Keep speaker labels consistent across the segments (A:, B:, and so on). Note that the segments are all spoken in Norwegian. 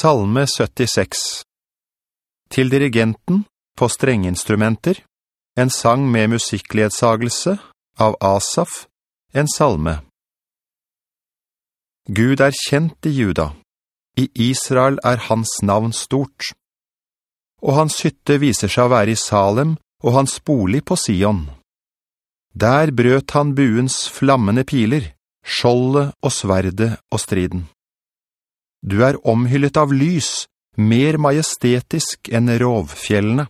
A: Salme 76 Til dirigenten på strenginstrumenter, en sang med musikkledsagelse av Asaf, en salme. Gud er kjent i Juda, i Israel er hans navn stort. Og hans hytte viser seg å være i Salem, og hans bolig på Sion. Der brøt han buens flammende piler, skjoldet og sverde og striden. Du er omhyllet av lys, mer majestetisk enn rovfjellene.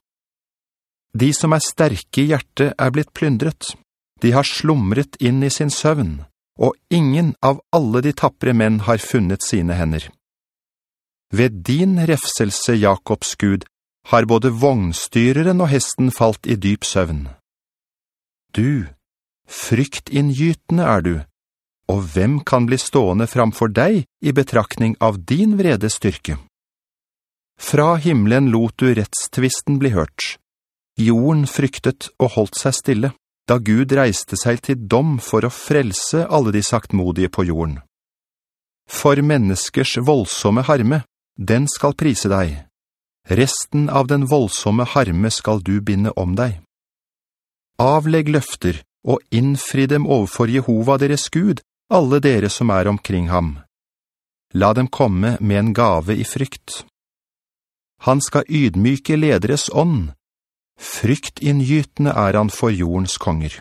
A: De som er sterke i hjertet er blitt plyndret. De har slumret inn i sin søvn, og ingen av alle de tappre menn har funnet sine hender. Ved din refselse, Jakobs Gud, har både vognstyreren og hesten falt i dyp søvn. Du, fryktinngytende er du, og hvem kan bli stående framfor deg i betraktning av din vrede styrke? Fra himmelen lot du rettstvisten bli hørt. Jorden fryktet og holdt seg stille, da Gud reiste seg til dom for å frelse alle de saktmodige på jorden. For menneskers voldsomme harme, den skal prise deg. Resten av den voldsomme harme skal du binde om deg. Avlegg løfter og innfri dem overfor Jehova deres Gud, alle dere som er omkring ham. La dem komme med en gave i frykt. Han skal ydmyke lederes ånd. Fryktinngytende er han for jordens konger.